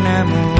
namun